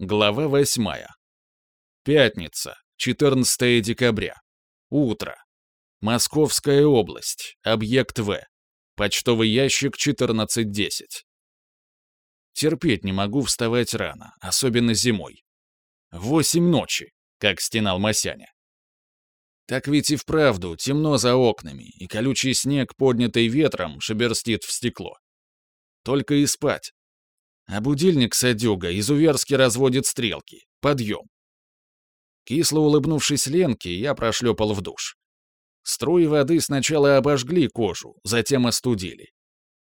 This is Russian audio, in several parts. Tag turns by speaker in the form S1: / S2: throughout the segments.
S1: Глава восьмая. Пятница, 14 декабря. Утро. Московская область. Объект В. Почтовый ящик 1410. Терпеть не могу вставать рано, особенно зимой. Восемь ночи, как стенал Масяня. Так ведь и вправду темно за окнами, и колючий снег, поднятый ветром, шеберстит в стекло. Только и спать. А будильник садюга изуверски разводит стрелки. Подъем. Кисло улыбнувшись Ленке, я прошлепал в душ. Струи воды сначала обожгли кожу, затем остудили.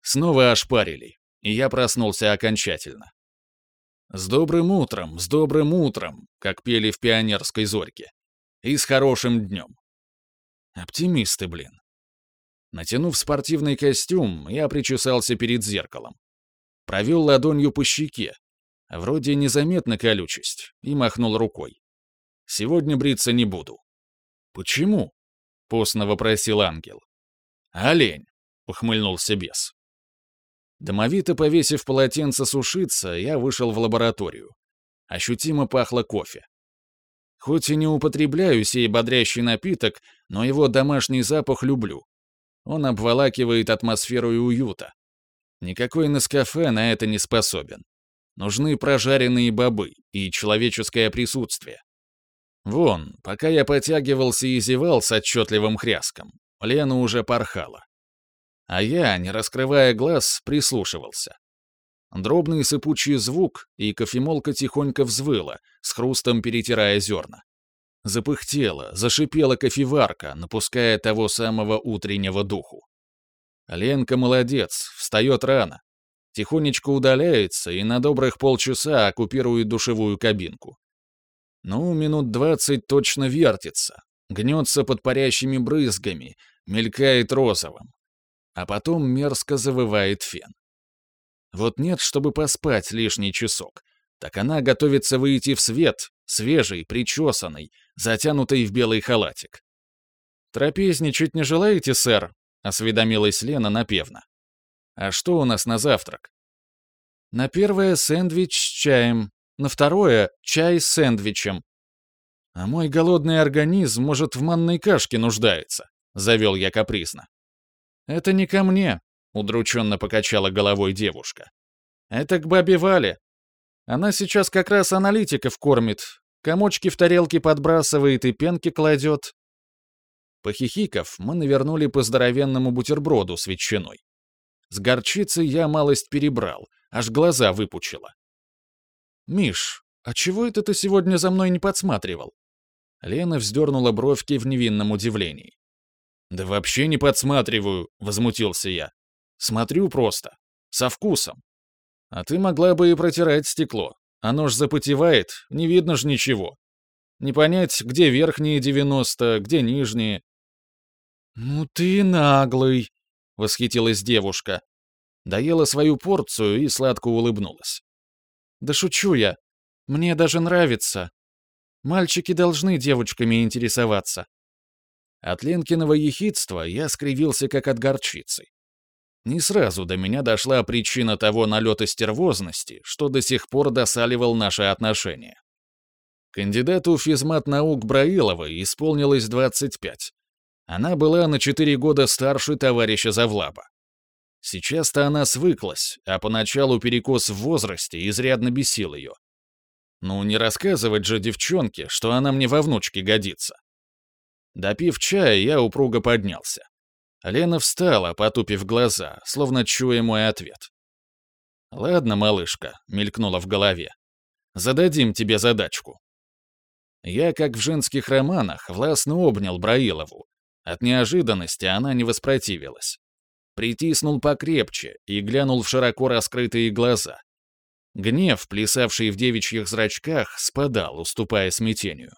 S1: Снова ошпарили, и я проснулся окончательно. «С добрым утром, с добрым утром», как пели в пионерской зорьке. И с хорошим днем. Оптимисты, блин. Натянув спортивный костюм, я причесался перед зеркалом. Провел ладонью по щеке. Вроде незаметна колючесть, и махнул рукой. Сегодня бриться не буду. Почему? Постно вопросил ангел. Олень, ухмыльнулся бес. Домовито повесив полотенце сушиться, я вышел в лабораторию. Ощутимо пахло кофе. Хоть и не употребляю сей бодрящий напиток, но его домашний запах люблю. Он обволакивает атмосферу и уюта, Никакой Нескафе на это не способен. Нужны прожаренные бобы и человеческое присутствие. Вон, пока я потягивался и зевал с отчетливым хряском, Лена уже порхала. А я, не раскрывая глаз, прислушивался. Дробный сыпучий звук, и кофемолка тихонько взвыла, с хрустом перетирая зерна. Запыхтела, зашипела кофеварка, напуская того самого утреннего духу. Ленка молодец, встает рано. Тихонечко удаляется и на добрых полчаса оккупирует душевую кабинку. Ну, минут двадцать точно вертится, гнется под парящими брызгами, мелькает розовым. А потом мерзко завывает фен. Вот нет, чтобы поспать лишний часок. Так она готовится выйти в свет, свежий, причесанный, затянутый в белый халатик. «Трапезничать не желаете, сэр?» Осведомилась Лена напевно. «А что у нас на завтрак?» «На первое сэндвич с чаем, на второе — чай с сэндвичем. А мой голодный организм, может, в манной кашке нуждается», — завел я капризно. «Это не ко мне», — удрученно покачала головой девушка. «Это к бабе Вале. Она сейчас как раз аналитиков кормит, комочки в тарелке подбрасывает и пенки кладет, Похихиков, мы навернули по здоровенному бутерброду с ветчиной. С горчицей я малость перебрал, аж глаза выпучило. «Миш, а чего это ты сегодня за мной не подсматривал?» Лена вздернула бровки в невинном удивлении. «Да вообще не подсматриваю», — возмутился я. «Смотрю просто. Со вкусом. А ты могла бы и протирать стекло. Оно ж запотевает, не видно ж ничего. Не понять, где верхние 90, где нижние. «Ну ты наглый!» — восхитилась девушка. Доела свою порцию и сладко улыбнулась. «Да шучу я. Мне даже нравится. Мальчики должны девочками интересоваться». От Ленкиного ехидства я скривился как от горчицы. Не сразу до меня дошла причина того налета стервозности, что до сих пор досаливал наши отношения. Кандидату физмат наук Браиловой исполнилось 25, она была на четыре года старше товарища Завлаба. Сейчас-то она свыклась, а поначалу перекос в возрасте изрядно бесил ее. Ну, не рассказывать же девчонке, что она мне во внучке годится. Допив чая, я упруго поднялся. Лена встала, потупив глаза, словно чуя мой ответ. «Ладно, малышка», — мелькнула в голове. «Зададим тебе задачку». Я, как в женских романах, властно обнял Браилову, от неожиданности она не воспротивилась. Притиснул покрепче и глянул в широко раскрытые глаза. Гнев, плясавший в девичьих зрачках, спадал, уступая смятению.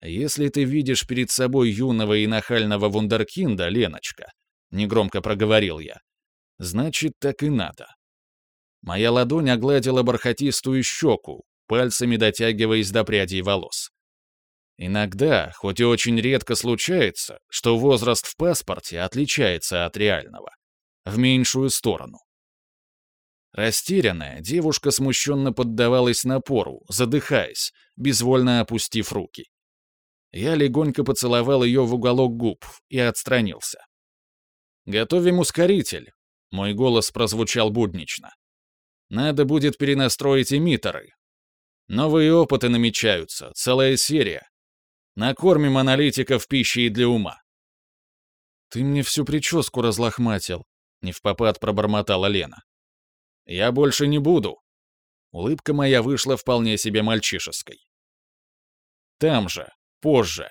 S1: «Если ты видишь перед собой юного и нахального вундеркинда, Леночка», — негромко проговорил я, — «значит, так и надо». Моя ладонь огладила бархатистую щеку, пальцами дотягиваясь до прядей волос. Иногда, хоть и очень редко случается, что возраст в паспорте отличается от реального. В меньшую сторону. Растерянная, девушка смущенно поддавалась напору, задыхаясь, безвольно опустив руки. Я легонько поцеловал ее в уголок губ и отстранился. «Готовим ускоритель», — мой голос прозвучал буднично. «Надо будет перенастроить эмиттеры. Новые опыты намечаются, целая серия. Накормим аналитиков пищей для ума». «Ты мне всю прическу разлохматил», — не в попад пробормотала Лена. «Я больше не буду». Улыбка моя вышла вполне себе мальчишеской. Там же, позже.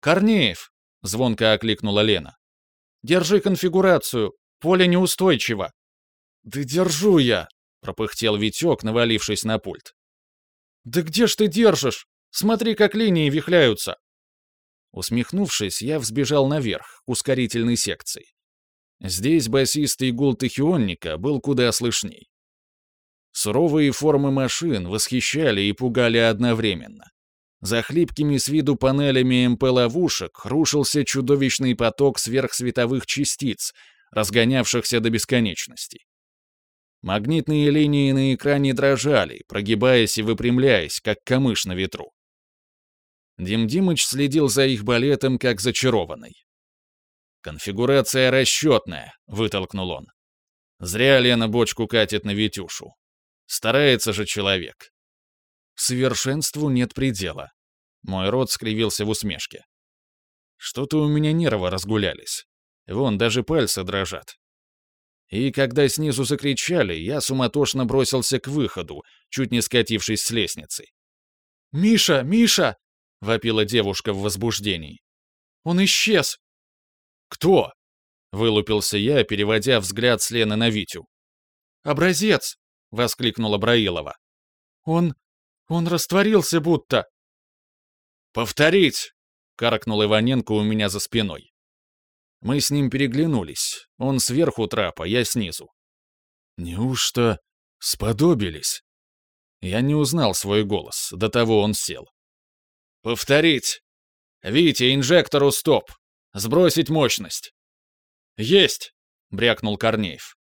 S1: «Корнеев!» — звонко окликнула Лена. «Держи конфигурацию, поле неустойчиво». «Да держу я!» — пропыхтел Витек, навалившись на пульт. «Да где ж ты держишь? Смотри, как линии вихляются!» Усмехнувшись, я взбежал наверх, к ускорительной секции. Здесь басистый гул тахионника был куда слышней. Суровые формы машин восхищали и пугали одновременно. За хлипкими с виду панелями МП-ловушек рушился чудовищный поток сверхсветовых частиц, разгонявшихся до бесконечности. Магнитные линии на экране дрожали, прогибаясь и выпрямляясь, как камыш на ветру. Дим Димыч следил за их балетом, как зачарованный. «Конфигурация расчетная», — вытолкнул он. «Зря Лена бочку катит на Витюшу. Старается же человек. Совершенству нет предела. Мой рот скривился в усмешке. Что-то у меня нервы разгулялись. Вон, даже пальцы дрожат. И когда снизу закричали, я суматошно бросился к выходу, чуть не скатившись с лестницы. «Миша! Миша!» — вопила девушка в возбуждении. «Он исчез!» «Кто?» — вылупился я, переводя взгляд с Лены на Витю. «Образец!» — воскликнула Браилова. «Он... Он растворился будто. «Повторить!» — каркнул Иваненко у меня за спиной. Мы с ним переглянулись. Он сверху трапа, я снизу. Неужто сподобились? Я не узнал свой голос, до того он сел. «Повторить! Витя, инжектору стоп! Сбросить мощность!» «Есть!» — брякнул Корнеев.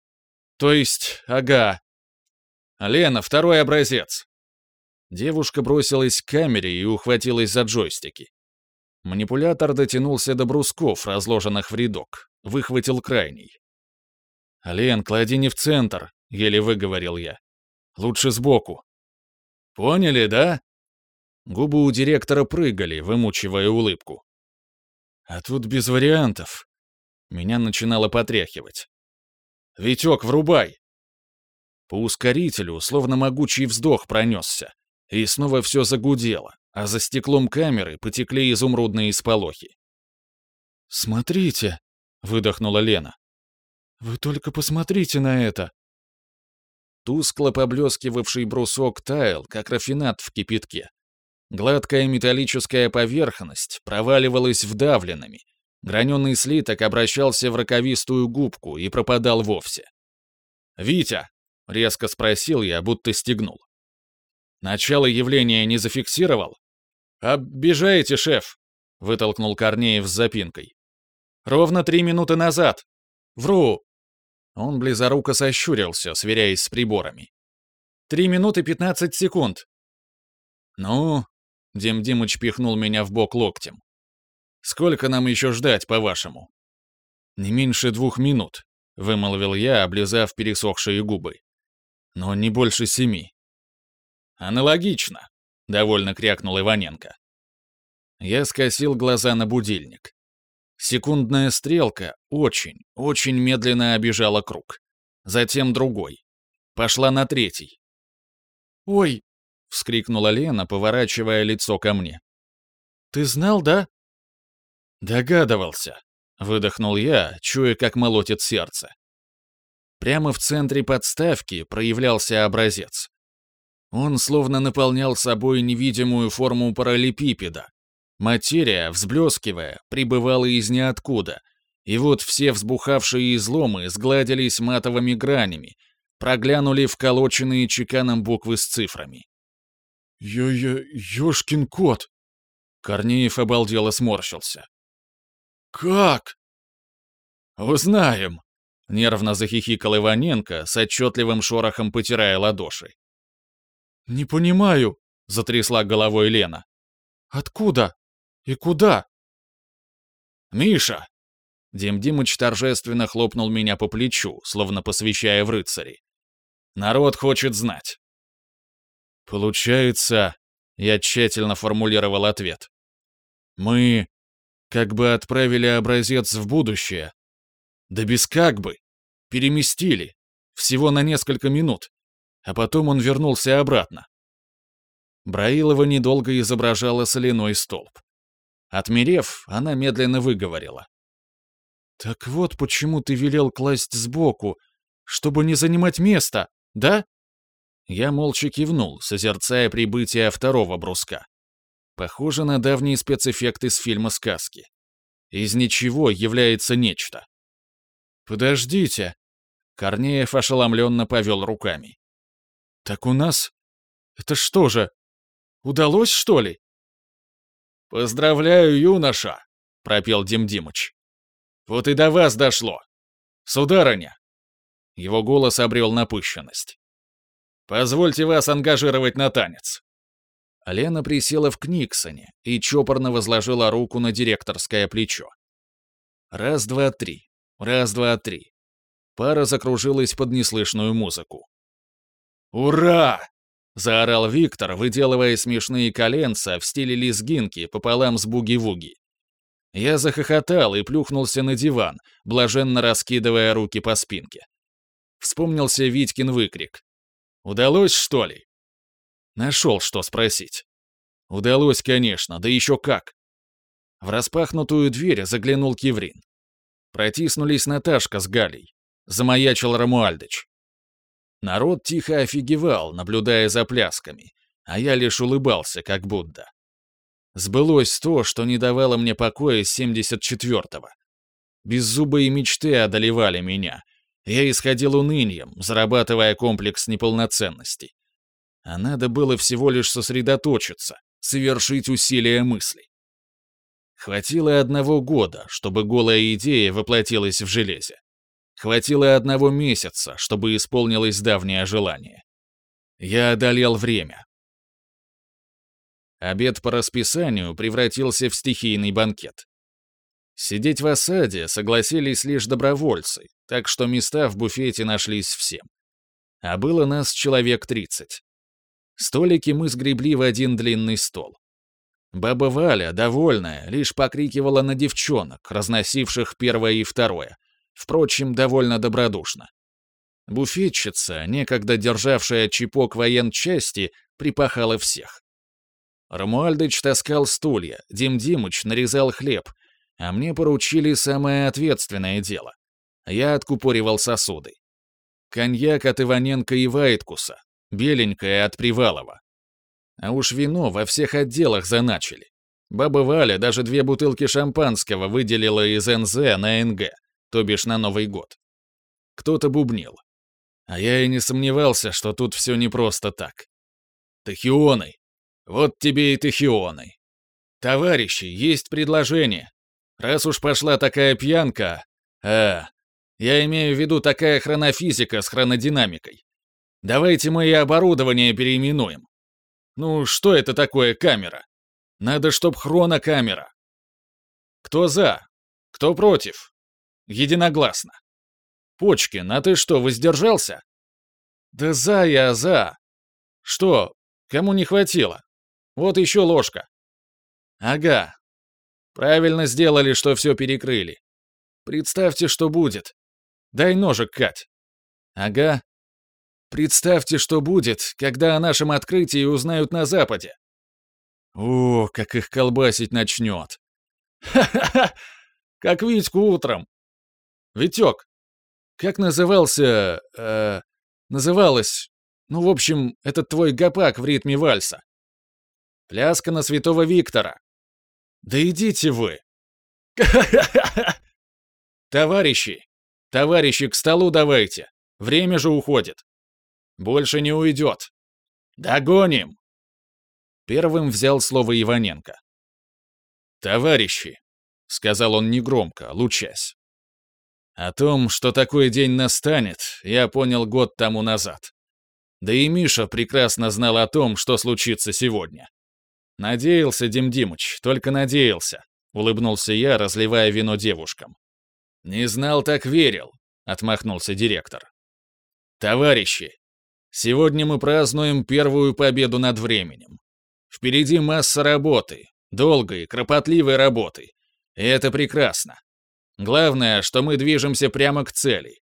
S1: «То есть, ага. Лена, второй образец. Девушка бросилась к камере и ухватилась за джойстики. Манипулятор дотянулся до брусков, разложенных в рядок, выхватил крайний. «Лен, клади не в центр», — еле выговорил я. «Лучше сбоку». «Поняли, да?» Губы у директора прыгали, вымучивая улыбку. «А тут без вариантов». Меня начинало потряхивать. «Витек, врубай!» По ускорителю, словно могучий вздох пронесся и снова все загудело, а за стеклом камеры потекли изумрудные сполохи. «Смотрите!» — выдохнула Лена. «Вы только посмотрите на это!» Тускло поблескивавший брусок таял, как рафинат в кипятке. Гладкая металлическая поверхность проваливалась вдавленными. Граненый слиток обращался в роковистую губку и пропадал вовсе. «Витя!» — резко спросил я, будто стегнул. Начало явления не зафиксировал? «Обижаете, шеф!» — вытолкнул Корнеев с запинкой. «Ровно три минуты назад. Вру!» Он близоруко сощурился, сверяясь с приборами. «Три минуты пятнадцать секунд». «Ну?» — Дим Димыч пихнул меня в бок локтем. «Сколько нам еще ждать, по-вашему?» «Не меньше двух минут», — вымолвил я, облизав пересохшие губы. «Но не больше семи». «Аналогично», — довольно крякнул Иваненко. Я скосил глаза на будильник. Секундная стрелка очень, очень медленно обижала круг. Затем другой. Пошла на третий. «Ой!» — вскрикнула Лена, поворачивая лицо ко мне. «Ты знал, да?» «Догадывался», — выдохнул я, чуя, как молотит сердце. Прямо в центре подставки проявлялся образец. Он словно наполнял собой невидимую форму параллелепипеда. Материя, взблескивая, прибывала из ниоткуда. И вот все взбухавшие изломы сгладились матовыми гранями, проглянули вколоченные чеканом буквы с цифрами. «Ё-ё... ёшкин кот!» Корнеев обалдело сморщился. «Как?» «Узнаем!» Нервно захихикал Иваненко, с отчетливым шорохом потирая ладоши.
S2: «Не понимаю», —
S1: затрясла головой Лена.
S2: «Откуда? И куда?»
S1: «Миша!» Дим Димыч торжественно хлопнул меня по плечу, словно посвящая в рыцари. «Народ хочет знать». «Получается...» — я тщательно формулировал ответ. «Мы как бы отправили образец в будущее. Да без как бы. Переместили. Всего на несколько минут. А потом он вернулся обратно. Браилова недолго изображала соляной столб. Отмерев, она медленно выговорила. «Так вот почему ты велел класть сбоку, чтобы не занимать место, да?» Я молча кивнул, созерцая прибытие второго бруска. Похоже на давний спецэффект из фильма «Сказки». Из ничего является нечто. «Подождите!» Корнеев ошеломленно повел руками. «Так у нас... Это что же? Удалось, что ли?» «Поздравляю, юноша!» — пропел Дим Димыч. «Вот и до вас дошло. Сударыня!» Его голос обрел напыщенность. «Позвольте вас ангажировать на танец». Лена присела в Книксоне и чопорно возложила руку на директорское плечо. Раз, два, три. Раз, два, три. Пара закружилась под неслышную музыку. «Ура!» — заорал Виктор, выделывая смешные коленца в стиле лезгинки пополам с буги-вуги. Я захохотал и плюхнулся на диван, блаженно раскидывая руки по спинке. Вспомнился Витькин выкрик. «Удалось, что ли?» Нашел, что спросить. Удалось, конечно, да еще как. В распахнутую дверь заглянул Киврин. Протиснулись Наташка с Галей. Замаячил Рамуальдыч. Народ тихо офигевал, наблюдая за плясками, а я лишь улыбался, как Будда. Сбылось то, что не давало мне покоя с 74-го. Беззубые мечты одолевали меня. Я исходил унынием, зарабатывая комплекс неполноценности а надо было всего лишь сосредоточиться, совершить усилия мысли. Хватило одного года, чтобы голая идея воплотилась в железе. Хватило одного месяца, чтобы исполнилось давнее желание. Я одолел время. Обед по расписанию превратился в стихийный банкет. Сидеть в осаде согласились лишь добровольцы, так что места в буфете нашлись всем. А было нас человек тридцать. Столики мы сгребли в один длинный стол. Баба Валя, довольная, лишь покрикивала на девчонок, разносивших первое и второе, впрочем, довольно добродушно. Буфетчица, некогда державшая чипок военчасти, припахала всех. Рамуальдыч таскал стулья, Дим Димыч нарезал хлеб, а мне поручили самое ответственное дело. Я откупоривал сосуды. Коньяк от Иваненко и Вайткуса, беленькое от Привалова. А уж вино во всех отделах заначили. Баба Валя даже две бутылки шампанского выделила из НЗ на НГ, то бишь на Новый год. Кто-то бубнил. А я и не сомневался, что тут все не просто так. Тахионы. Вот тебе и тахионы. Товарищи, есть предложение. Раз уж пошла такая пьянка... А, я имею в виду такая хронофизика с хронодинамикой. Давайте мы и оборудование переименуем. Ну, что это такое камера? Надо, чтоб хронокамера. Кто за? Кто против? Единогласно. Почкин, а ты что, воздержался? Да за я за. Что, кому не хватило? Вот еще ложка. Ага. Правильно сделали, что все перекрыли. Представьте, что будет. Дай ножик, Кать. Ага, Представьте, что будет, когда о нашем открытии узнают на Западе. О, как их колбасить начнет. Ха-ха-ха! Как Витьку утром. Витек, как назывался... Э, называлось... Ну, в общем, этот твой гопак в ритме вальса. Пляска на святого Виктора. Да идите вы. Товарищи, товарищи, к столу давайте. Время же уходит. Больше не уйдет. Догоним!» Первым взял слово Иваненко. «Товарищи», — сказал он негромко, лучась. О том, что такой день настанет, я понял год тому назад. Да и Миша прекрасно знал о том, что случится сегодня. Надеялся, Дим Димыч, только надеялся, улыбнулся я, разливая вино девушкам. Не знал, так верил, отмахнулся директор. Товарищи, сегодня мы празднуем первую победу над временем. Впереди масса работы, долгой, кропотливой работы. И это прекрасно. Главное, что мы движемся прямо к цели.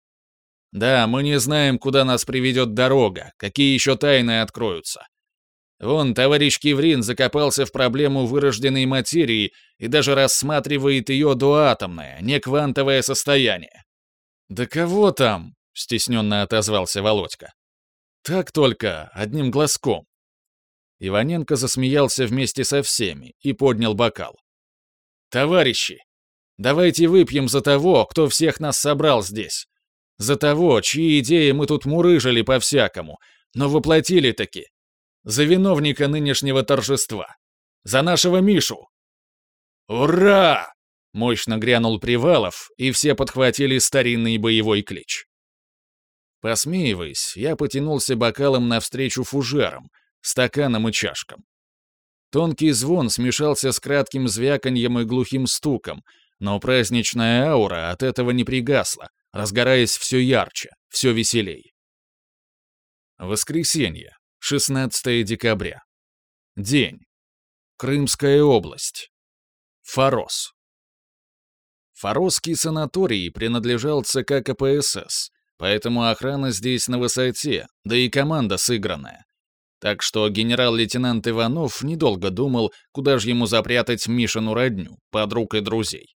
S1: Да, мы не знаем, куда нас приведет дорога, какие еще тайны откроются. Вон, товарищ Киврин закопался в проблему вырожденной материи и даже рассматривает ее доатомное, не квантовое состояние. «Да кого там?» — стесненно отозвался Володька. «Так только, одним глазком». Иваненко засмеялся вместе со всеми и поднял бокал. «Товарищи, давайте выпьем за того, кто всех нас собрал здесь. За того, чьи идеи мы тут мурыжили по-всякому, но воплотили таки. За виновника нынешнего торжества. За нашего Мишу. «Ура!» — мощно грянул Привалов, и все подхватили старинный боевой клич. Посмеиваясь, я потянулся бокалом навстречу фужерам, стаканам и чашкам. Тонкий звон смешался с кратким звяканьем и глухим стуком, но праздничная аура от этого не пригасла, разгораясь все ярче, все веселей. Воскресенье, 16 декабря. День. Крымская область. Форос. Форосский санаторий принадлежал ЦК КПСС, поэтому охрана здесь на высоте, да и команда сыгранная. Так что генерал-лейтенант Иванов недолго думал, куда же ему запрятать Мишину родню, подруг и друзей.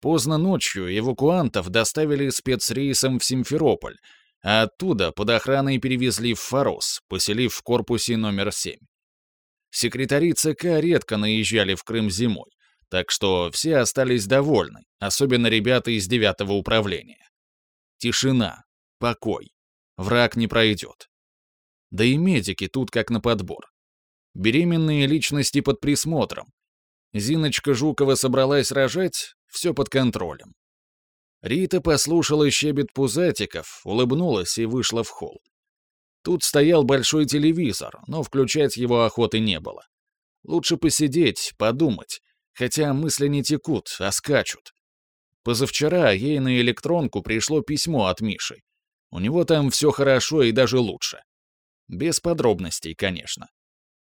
S1: Поздно ночью эвакуантов доставили спецрейсом в Симферополь, а оттуда под охраной перевезли в Форос, поселив в корпусе номер 7. Секретари ЦК редко наезжали в Крым зимой, так что все остались довольны, особенно ребята из девятого управления. Тишина, покой, враг не пройдет. Да и медики тут как на подбор. Беременные личности под присмотром. Зиночка Жукова собралась рожать, все под контролем. Рита послушала щебет пузатиков, улыбнулась и вышла в холл. Тут стоял большой телевизор, но включать его охоты не было. Лучше посидеть, подумать, хотя мысли не текут, а скачут. Позавчера ей на электронку пришло письмо от Миши. У него там все хорошо и даже лучше. Без подробностей, конечно.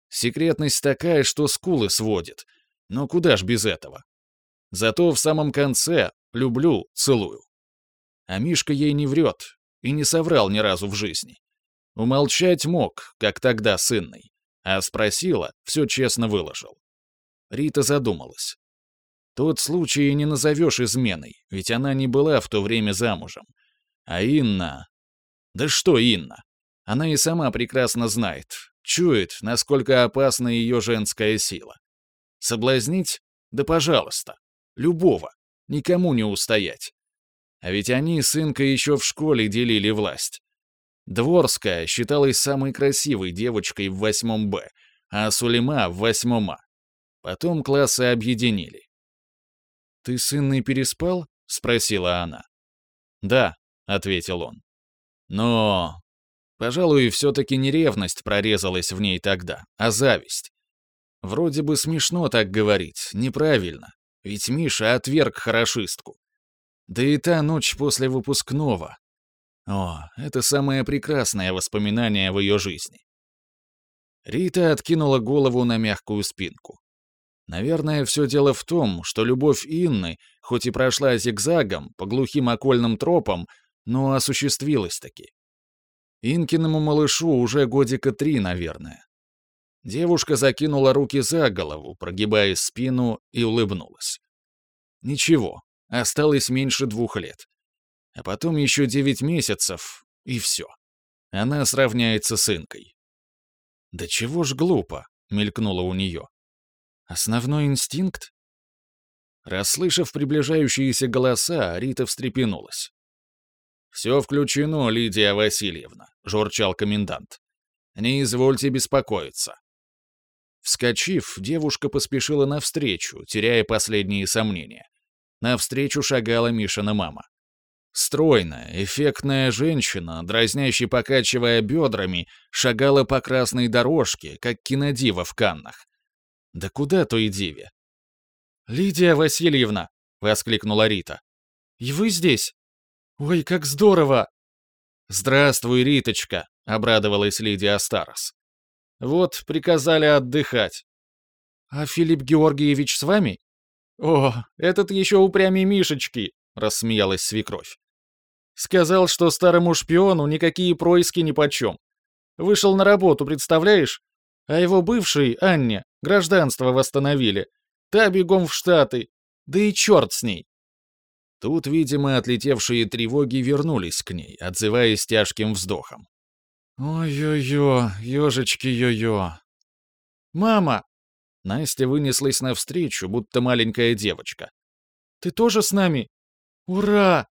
S1: Секретность такая, что скулы сводит. Но куда ж без этого? Зато в самом конце «люблю, целую». А Мишка ей не врет и не соврал ни разу в жизни. Умолчать мог, как тогда с Инной, а спросила, все честно выложил. Рита задумалась. Тот случай не назовешь изменой, ведь она не была в то время замужем. А Инна... Да что Инна? Она и сама прекрасно знает, чует, насколько опасна ее женская сила. Соблазнить? Да пожалуйста. Любого. Никому не устоять. А ведь они с Инкой еще в школе делили власть. Дворская считалась самой красивой девочкой в восьмом Б, а Сулейма в восьмом А. Потом классы объединили. «Ты с Инной переспал?» — спросила она. «Да», — ответил он. «Но...» Пожалуй, все-таки не ревность прорезалась в ней тогда, а зависть. Вроде бы смешно так говорить, неправильно. Ведь Миша отверг хорошистку. Да и та ночь после выпускного. О, это самое прекрасное воспоминание в ее жизни. Рита откинула голову на мягкую спинку. Наверное, все дело в том, что любовь Инны, хоть и прошла зигзагом, по глухим окольным тропам, но осуществилась таки. Инкиному малышу уже годика три, наверное. Девушка закинула руки за голову, прогибая спину, и улыбнулась. Ничего, осталось меньше двух лет. А потом еще девять месяцев, и все. Она сравняется с Инкой. «Да чего ж глупо», — мелькнуло у нее. «Основной инстинкт?» Расслышав приближающиеся голоса, Рита встрепенулась. «Все включено, Лидия Васильевна», — журчал комендант. «Не извольте беспокоиться». Вскочив, девушка поспешила навстречу, теряя последние сомнения. Навстречу шагала Мишина мама. Стройная, эффектная женщина, дразняще покачивая бедрами, шагала по красной дорожке, как кинодива в Каннах. Да куда той диве?
S2: «Лидия Васильевна!» — воскликнула Рита. «И вы здесь? Ой, как здорово!»
S1: «Здравствуй, Риточка!» — обрадовалась Лидия Старос. «Вот, приказали отдыхать».
S2: «А Филипп Георгиевич с вами?»
S1: «О, этот еще упрямей Мишечки!» — рассмеялась свекровь. Сказал, что старому шпиону никакие происки нипочем. Вышел на работу, представляешь? А его бывший, Анне, гражданство восстановили. Та бегом в Штаты. Да и черт с ней. Тут, видимо, отлетевшие тревоги вернулись к ней, отзываясь тяжким вздохом.
S2: «Ой-ой-ой, ежечки-ё-ё».
S1: «Мама!» Настя вынеслась навстречу, будто маленькая девочка.
S2: «Ты тоже с нами? Ура!»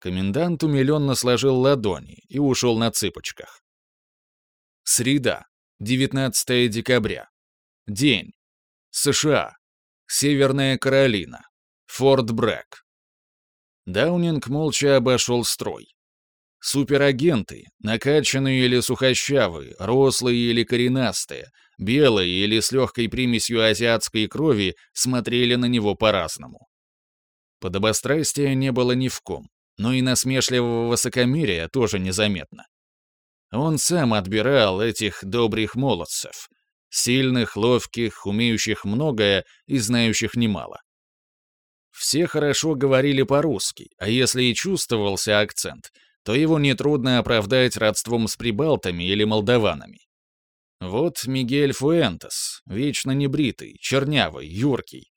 S1: Комендант умиленно сложил ладони и ушел на цыпочках. Среда, 19 декабря. День. США. Северная Каролина. Форт Брэк. Даунинг молча обошел строй. Суперагенты, накачанные или сухощавые, рослые или коренастые, белые или с легкой примесью азиатской крови, смотрели на него по-разному. Подобострастия не было ни в ком но и насмешливого высокомерия тоже незаметно. Он сам отбирал этих добрых молодцев, сильных, ловких, умеющих многое и знающих немало. Все хорошо говорили по-русски, а если и чувствовался акцент, то его нетрудно оправдать родством с прибалтами или молдаванами. Вот Мигель Фуэнтес, вечно небритый, чернявый, юркий,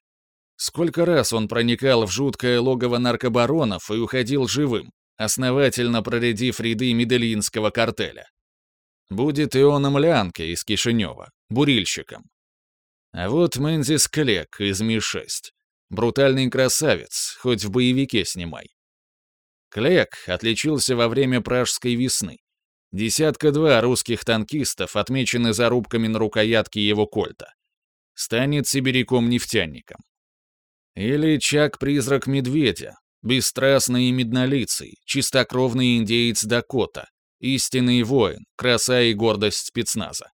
S1: Сколько раз он проникал в жуткое логово наркобаронов и уходил живым, основательно проредив ряды медельинского картеля. Будет Ионом Лянке из Кишинева, бурильщиком. А вот Мэнзис Клек из Ми-6. Брутальный красавец, хоть в боевике снимай. Клек отличился во время Пражской весны. Десятка-два русских танкистов отмечены зарубками на рукоятке его кольта. Станет сибиряком-нефтяником. Или Чак-призрак медведя, бесстрастный и меднолицый, чистокровный индеец Дакота, истинный воин, краса и гордость спецназа.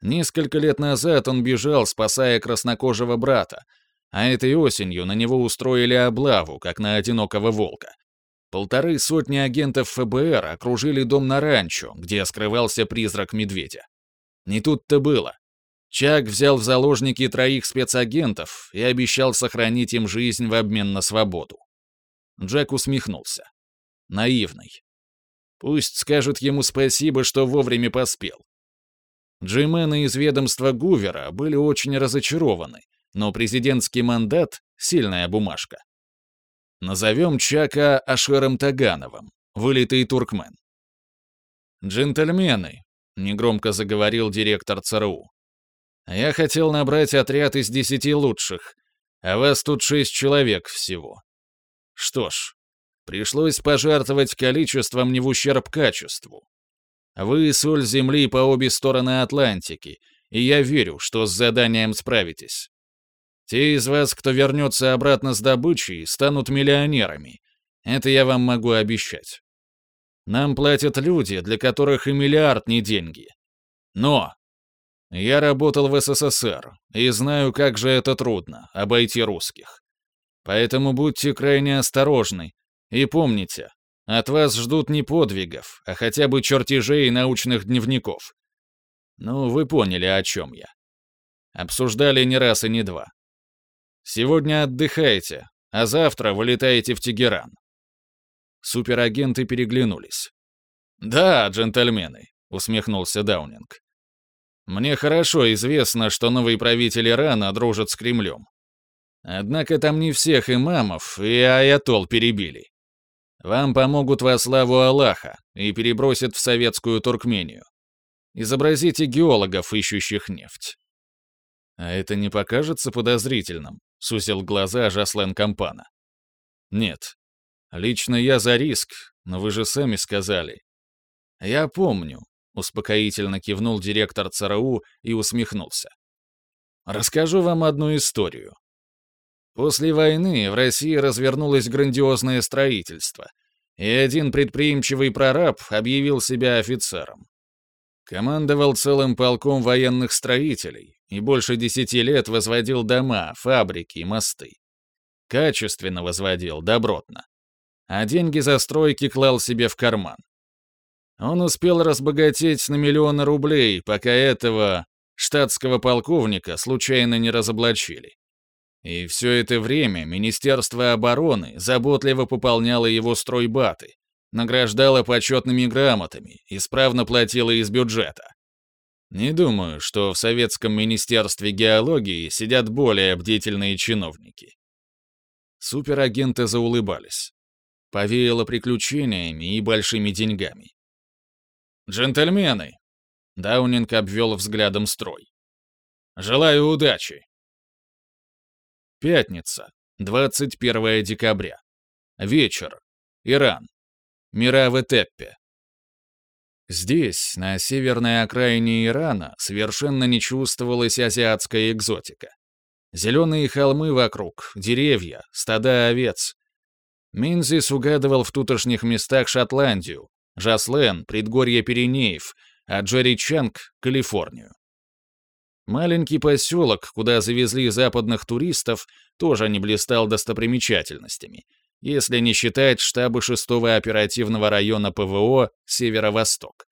S1: Несколько лет назад он бежал, спасая краснокожего брата, а этой осенью на него устроили облаву, как на одинокого волка. Полторы сотни агентов ФБР окружили дом на ранчо, где скрывался призрак медведя. Не тут-то было. Чак взял в заложники троих спецагентов и обещал сохранить им жизнь в обмен на свободу. Джек усмехнулся. Наивный. Пусть скажут ему спасибо, что вовремя поспел. Джимены из ведомства Гувера были очень разочарованы, но президентский мандат — сильная бумажка. Назовем Чака Ашером Тагановым, вылитый туркмен. «Джентльмены», — негромко заговорил директор ЦРУ, я хотел набрать отряд из десяти лучших, а вас тут шесть человек всего. Что ж, пришлось пожертвовать количеством не в ущерб качеству. Вы — соль земли по обе стороны Атлантики, и я верю, что с заданием справитесь. Те из вас, кто вернется обратно с добычей, станут миллионерами. Это я вам могу обещать. Нам платят люди, для которых и миллиард не деньги. Но я работал в СССР и знаю, как же это трудно — обойти русских. Поэтому будьте крайне осторожны и помните, от вас ждут не подвигов, а хотя бы чертежей научных дневников. Ну, вы поняли, о чем я. Обсуждали не раз и не два. Сегодня отдыхайте, а завтра вылетаете в Тегеран. Суперагенты переглянулись. «Да, джентльмены», — усмехнулся Даунинг. Мне хорошо известно, что новый правитель Ирана дружит с Кремлем. Однако там не всех имамов и аятол перебили. Вам помогут во славу Аллаха и перебросят в советскую Туркмению. Изобразите геологов, ищущих нефть. А это не покажется подозрительным, сузил глаза Жаслен Кампана. Нет. Лично я за риск, но вы же сами сказали. Я помню, Успокоительно кивнул директор ЦРУ и усмехнулся. «Расскажу вам одну историю. После войны в России развернулось грандиозное строительство, и один предприимчивый прораб объявил себя офицером. Командовал целым полком военных строителей и больше десяти лет возводил дома, фабрики, мосты. Качественно возводил, добротно. А деньги за стройки клал себе в карман. Он успел разбогатеть на миллионы рублей, пока этого штатского полковника случайно не разоблачили. И все это время Министерство обороны заботливо пополняло его стройбаты, награждало почетными грамотами, исправно платило из бюджета. Не думаю, что в Советском Министерстве геологии сидят более бдительные чиновники. Суперагенты заулыбались. Повеяло приключениями и большими деньгами. «Джентльмены!» Даунинг обвел взглядом строй. «Желаю удачи!» Пятница, 21 декабря. Вечер. Иран. Миравы-Теппе. Здесь, на северной окраине Ирана, совершенно не чувствовалась азиатская экзотика. Зеленые холмы вокруг, деревья, стада овец. Минзис угадывал в тутошних местах Шотландию, Жаслен, предгорье Пиренеев, а Джерри Чанг — Калифорнию. Маленький поселок, куда завезли западных туристов, тоже не блистал достопримечательностями, если не считать штаба 6-го оперативного района ПВО «Северо-Восток».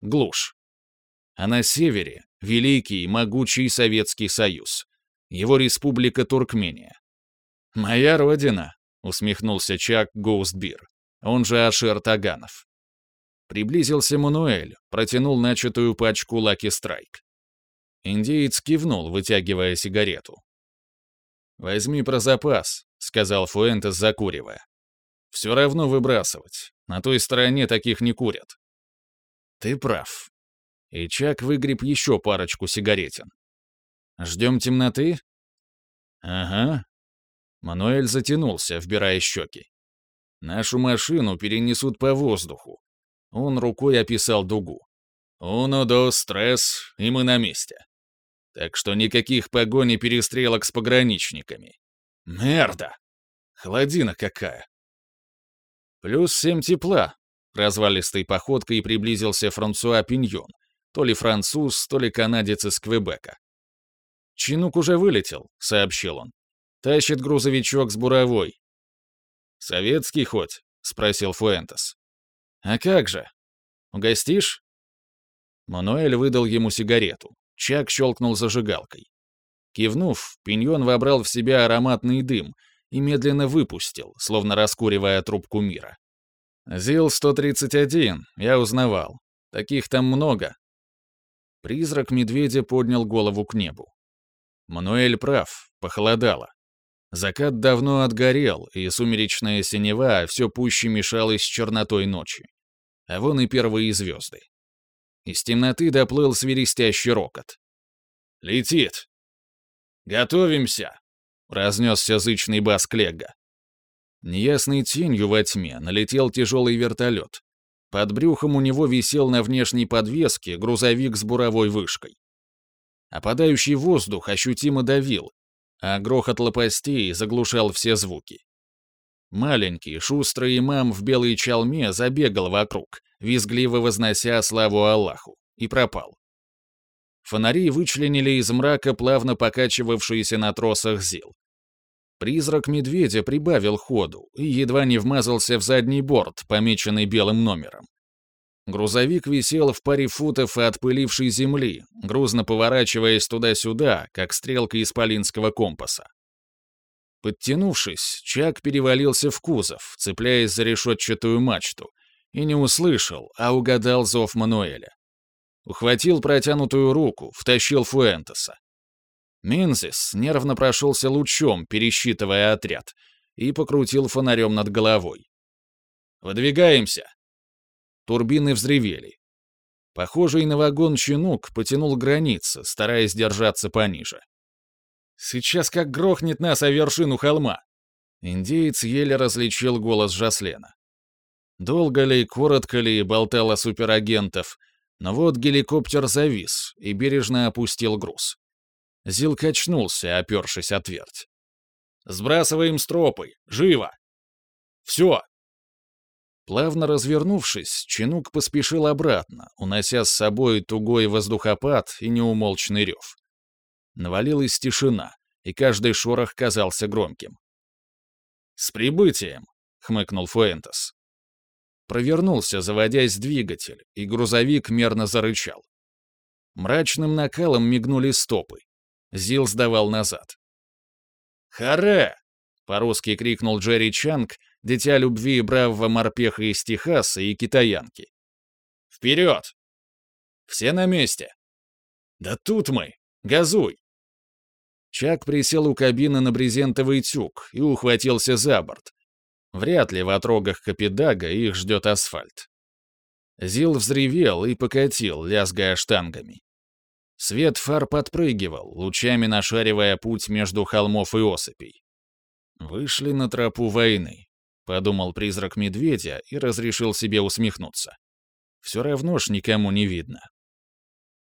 S1: Глушь. А на севере — великий, могучий Советский Союз. Его республика Туркмения. «Моя родина», — усмехнулся Чак Гоустбир, он же Ашер Таганов. Приблизился Мануэль, протянул начатую пачку Лаки Страйк. Индеец кивнул, вытягивая сигарету. «Возьми про запас», — сказал Фуэнтес, закуривая. «Все равно выбрасывать. На той стороне таких не курят». «Ты прав». И Чак выгреб еще парочку сигаретин. «Ждем темноты?» «Ага». Мануэль затянулся, вбирая щеки. «Нашу машину перенесут по воздуху». Он рукой описал дугу. «Уно, до, стресс, и мы на месте». Так что никаких погони перестрелок с пограничниками. Мерда! Холодина какая! Плюс семь тепла. Развалистой походкой приблизился Франсуа Пиньон, то ли француз, то ли канадец из Квебека. «Чинук уже вылетел», — сообщил он. «Тащит грузовичок с буровой». «Советский хоть?» — спросил Фуэнтес. «А как же? Угостишь?» Мануэль выдал ему сигарету. Чак щелкнул зажигалкой. Кивнув, пиньон вобрал в себя ароматный дым и медленно выпустил, словно раскуривая трубку мира. «ЗИЛ-131, я узнавал. Таких там много». Призрак медведя поднял голову к небу. Мануэль прав, похолодало. Закат давно отгорел, и сумеречная синева все пуще мешалась с чернотой ночи. А вон и первые звезды. Из темноты доплыл свиристящий рокот. «Летит!» «Готовимся!» — разнесся зычный бас Клегга. Неясной тенью во тьме налетел тяжелый вертолет. Под брюхом у него висел на внешней подвеске грузовик с буровой вышкой. Опадающий воздух ощутимо давил, а грохот лопастей заглушал все звуки. Маленький, шустрый имам в белой чалме забегал вокруг, визгливо вознося славу Аллаху, и пропал. Фонари вычленили из мрака плавно покачивавшийся на тросах зил. Призрак медведя прибавил ходу и едва не вмазался в задний борт, помеченный белым номером. Грузовик висел в паре футов от пылившей земли, грузно поворачиваясь туда-сюда, как стрелка исполинского компаса. Подтянувшись, Чак перевалился в кузов, цепляясь за решетчатую мачту, и не услышал, а угадал зов Мануэля. Ухватил протянутую руку, втащил Фуэнтеса. Минзис нервно прошелся лучом, пересчитывая отряд, и покрутил фонарем над головой. «Выдвигаемся!» Турбины взревели. Похожий на вагон чинук потянул границы, стараясь держаться пониже. Сейчас как грохнет нас о вершину холма!» Индеец еле различил голос Жаслена. Долго ли, коротко ли болтала суперагентов, но вот геликоптер завис и бережно опустил груз. Зил качнулся, опершись о твердь. Сбрасываем стропы! Живо!» «Все!»
S2: Плавно развернувшись, Чинук поспешил обратно, унося с собой тугой воздухопад и неумолчный рев. Навалилась тишина, и каждый шорох казался громким.
S1: «С прибытием!» — хмыкнул Фуэнтес.
S2: Провернулся, заводясь двигатель, и грузовик мерно зарычал. Мрачным накалом мигнули стопы. Зил сдавал назад.
S1: «Харе!»
S2: — по-русски крикнул Джерри Чанг, дитя любви бравого морпеха из Техаса и китаянки.
S1: «Вперед!»
S2: «Все на месте!»
S1: «Да тут мы! Газуй!»
S2: Чак присел у кабины на брезентовый тюк и ухватился за борт. Вряд ли в отрогах Капидага их ждет асфальт. Зил взревел и покатил, лязгая штангами. Свет фар подпрыгивал, лучами нашаривая путь между холмов и осыпей. Вышли на тропу войны подумал призрак медведя и разрешил себе усмехнуться. Все равно ж никому не видно.